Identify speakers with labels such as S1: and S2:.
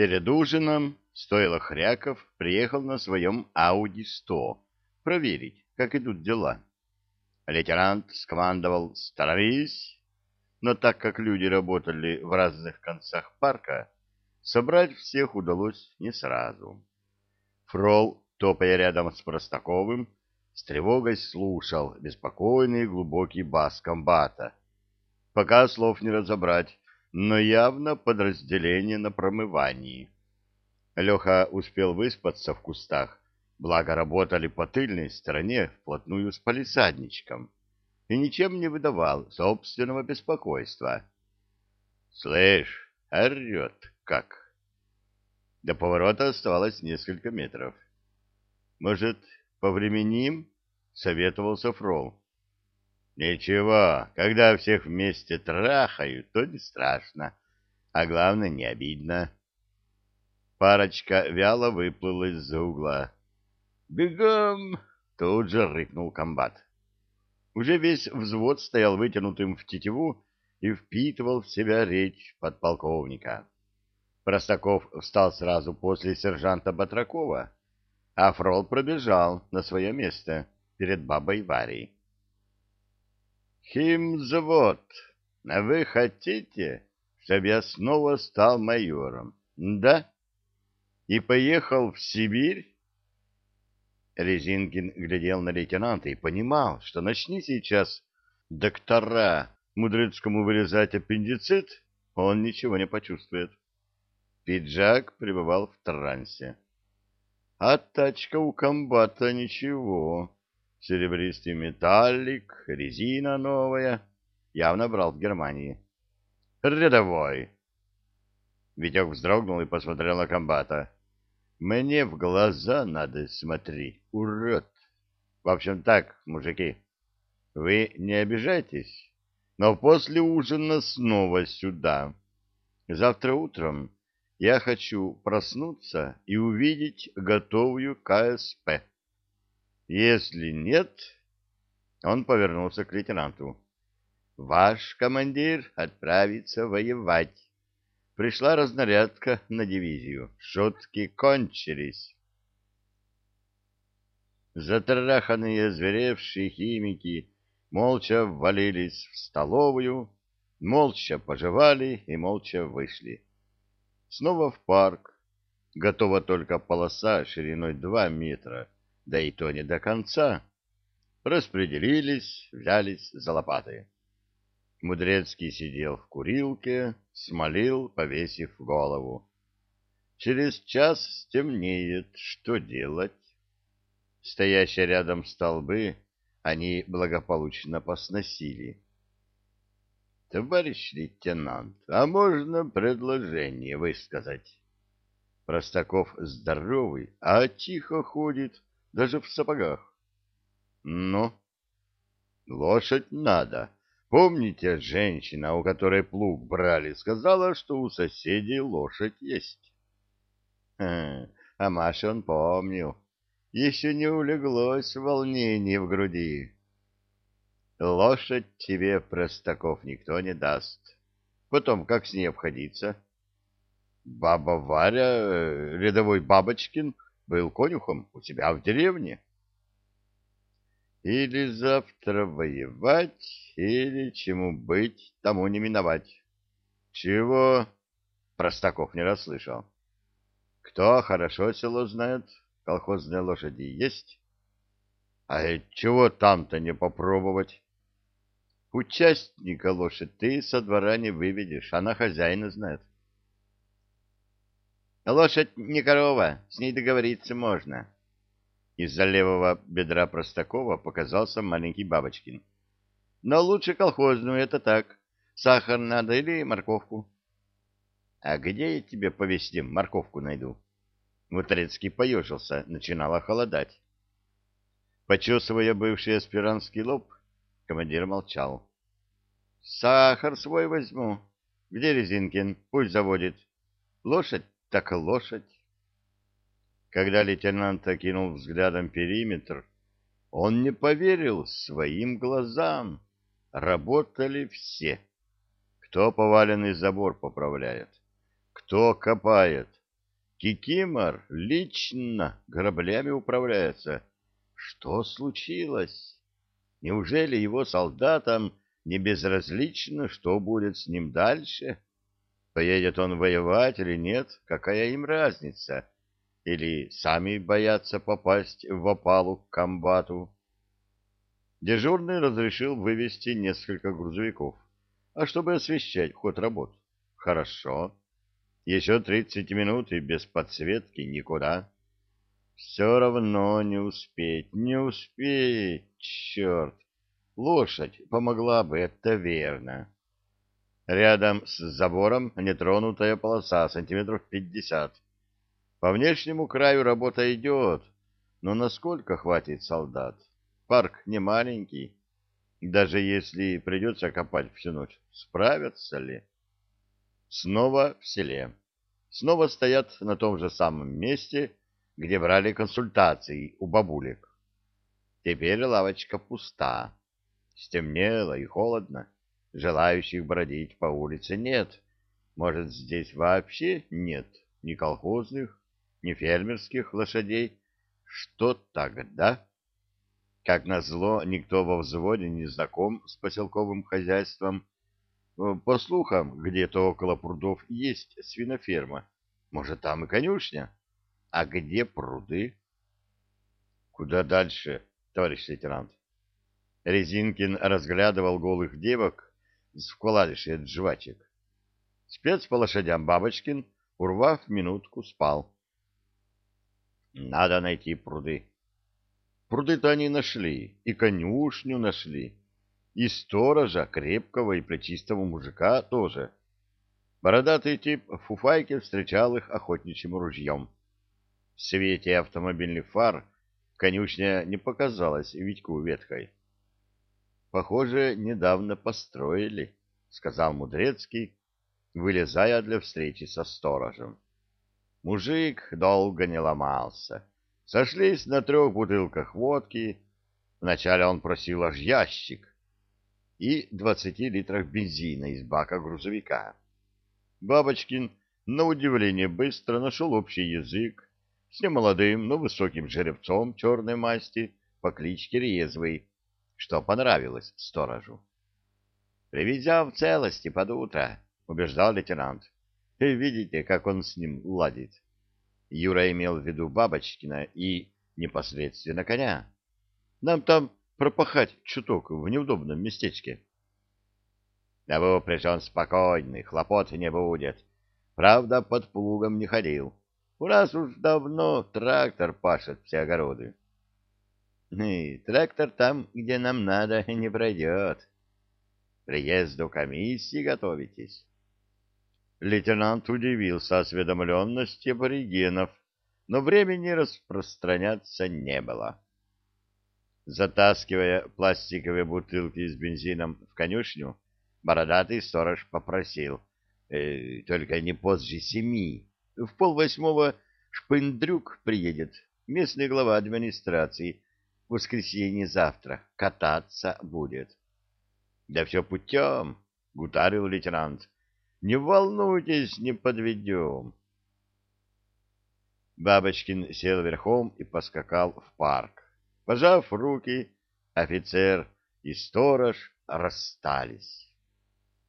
S1: Перед ужином стоило Хряков приехал на своем Ауди-100 проверить, как идут дела. Лейтенант скомандовал «Становись!», но так как люди работали в разных концах парка, собрать всех удалось не сразу. Фрол, топая рядом с Простаковым, с тревогой слушал беспокойный глубокий бас комбата. Пока слов не разобрать, но явно подразделение на промывании. Леха успел выспаться в кустах, благо работали по тыльной стороне вплотную с палисадничком, и ничем не выдавал собственного беспокойства. «Слышь, орет как!» До поворота оставалось несколько метров. «Может, повременим?» — советовался Фрол. Ничего, когда всех вместе трахают, то не страшно, а главное, не обидно. Парочка вяло выплыла из-за угла. «Бегом!» — тут же рыкнул комбат. Уже весь взвод стоял вытянутым в тетиву и впитывал в себя речь подполковника. Простаков встал сразу после сержанта Батракова, а Фрол пробежал на свое место перед бабой Варей. Химзавод, а вы хотите, чтобы я снова стал майором, да? И поехал в Сибирь? Резинкин глядел на лейтенанта и понимал, что начни сейчас доктора Мудрецкому вырезать аппендицит, он ничего не почувствует. Пиджак пребывал в трансе. А тачка у комбата ничего серебристый металлик, резина новая. Явно брал в Германии. Рядовой. Витек вздрогнул и посмотрел на комбата. Мне в глаза надо смотри, урод. В общем так, мужики, вы не обижайтесь, но после ужина снова сюда. Завтра утром я хочу проснуться и увидеть готовую КСП. Если нет, он повернулся к лейтенанту. Ваш командир отправится воевать. Пришла разнарядка на дивизию. Шутки кончились. Затраханные зверевшие химики молча ввалились в столовую, молча пожевали и молча вышли. Снова в парк. Готова только полоса шириной два метра — да и то не до конца, распределились, взялись за лопаты. Мудрецкий сидел в курилке, смолил, повесив голову. Через час стемнеет, что делать? Стоящие рядом столбы они благополучно посносили. — Товарищ лейтенант, а можно предложение высказать? Простаков здоровый, а тихо ходит, даже в сапогах. Ну, лошадь надо. Помните, женщина, у которой плуг брали, сказала, что у соседей лошадь есть? А, а Маша он помнил. Еще не улеглось волнение в груди. Лошадь тебе, простаков, никто не даст. Потом, как с ней обходиться? Баба Варя, э, рядовой Бабочкин — был конюхом у себя в деревне. Или завтра воевать, или чему быть, тому не миновать. Чего? Простаков не расслышал. Кто хорошо село знает, колхозные лошади есть? А чего там-то не попробовать? Участника лошадь ты со двора не выведешь, она хозяина знает. Лошадь не корова, с ней договориться можно. Из-за левого бедра Простакова показался маленький Бабочкин. Но лучше колхозную, это так. Сахар надо или морковку? А где я тебе по весне морковку найду? Мутрецкий поежился, начинало холодать. Почесывая бывший аспирантский лоб, командир молчал. — Сахар свой возьму. Где Резинкин? Пусть заводит. Лошадь так лошадь. Когда лейтенант окинул взглядом периметр, он не поверил своим глазам. Работали все. Кто поваленный забор поправляет, кто копает, Кикимор лично граблями управляется. Что случилось? Неужели его солдатам не безразлично, что будет с ним дальше? Поедет он воевать или нет, какая им разница? Или сами боятся попасть в опалу к комбату? Дежурный разрешил вывести несколько грузовиков. А чтобы освещать ход работ? Хорошо. Еще тридцать минут и без подсветки никуда. Все равно не успеть, не успеть, черт. Лошадь помогла бы, это верно. Рядом с забором нетронутая полоса, сантиметров пятьдесят. По внешнему краю работа идет, но насколько хватит солдат? Парк не маленький. Даже если придется копать всю ночь, справятся ли? Снова в селе. Снова стоят на том же самом месте, где брали консультации у бабулек. Теперь лавочка пуста. Стемнело и холодно. Желающих бродить по улице нет. Может, здесь вообще нет ни колхозных, ни фермерских лошадей. Что тогда? Как назло, никто во взводе не знаком с поселковым хозяйством. По слухам, где-то около прудов есть свиноферма. Может, там и конюшня? А где пруды? Куда дальше, товарищ лейтенант? Резинкин разглядывал голых девок с вкладышей от жвачек. Спец по лошадям Бабочкин, урвав минутку, спал. Надо найти пруды. Пруды-то они нашли, и конюшню нашли, и сторожа, крепкого и плечистого мужика тоже. Бородатый тип в фуфайке встречал их охотничьим ружьем. В свете автомобильных фар конюшня не показалась Витьку ветхой. — Похоже, недавно построили, — сказал Мудрецкий, вылезая для встречи со сторожем. Мужик долго не ломался. Сошлись на трех бутылках водки. Вначале он просил аж ящик и двадцати литров бензина из бака грузовика. Бабочкин, на удивление, быстро нашел общий язык с немолодым, но высоким жеребцом черной масти по кличке Резвый, что понравилось сторожу. «Привезем в целости под утро», — убеждал лейтенант. И видите, как он с ним ладит. Юра имел в виду Бабочкина и непосредственно коня. Нам там пропахать чуток в неудобном местечке. Да вы пришел спокойный, хлопот не будет. Правда, под плугом не ходил. У нас уж давно трактор пашет все огороды. И трактор там, где нам надо, не пройдет. Приезду комиссии готовитесь. Лейтенант удивился осведомленности аборигенов, но времени распространяться не было. Затаскивая пластиковые бутылки с бензином в конюшню, бородатый сторож попросил, э, только не позже семи, в полвосьмого Шпындрюк приедет, местный глава администрации, воскресенье завтра, кататься будет. — Да все путем, — гутарил лейтенант, не волнуйтесь, не подведем. Бабочкин сел верхом и поскакал в парк. Пожав руки, офицер и сторож расстались.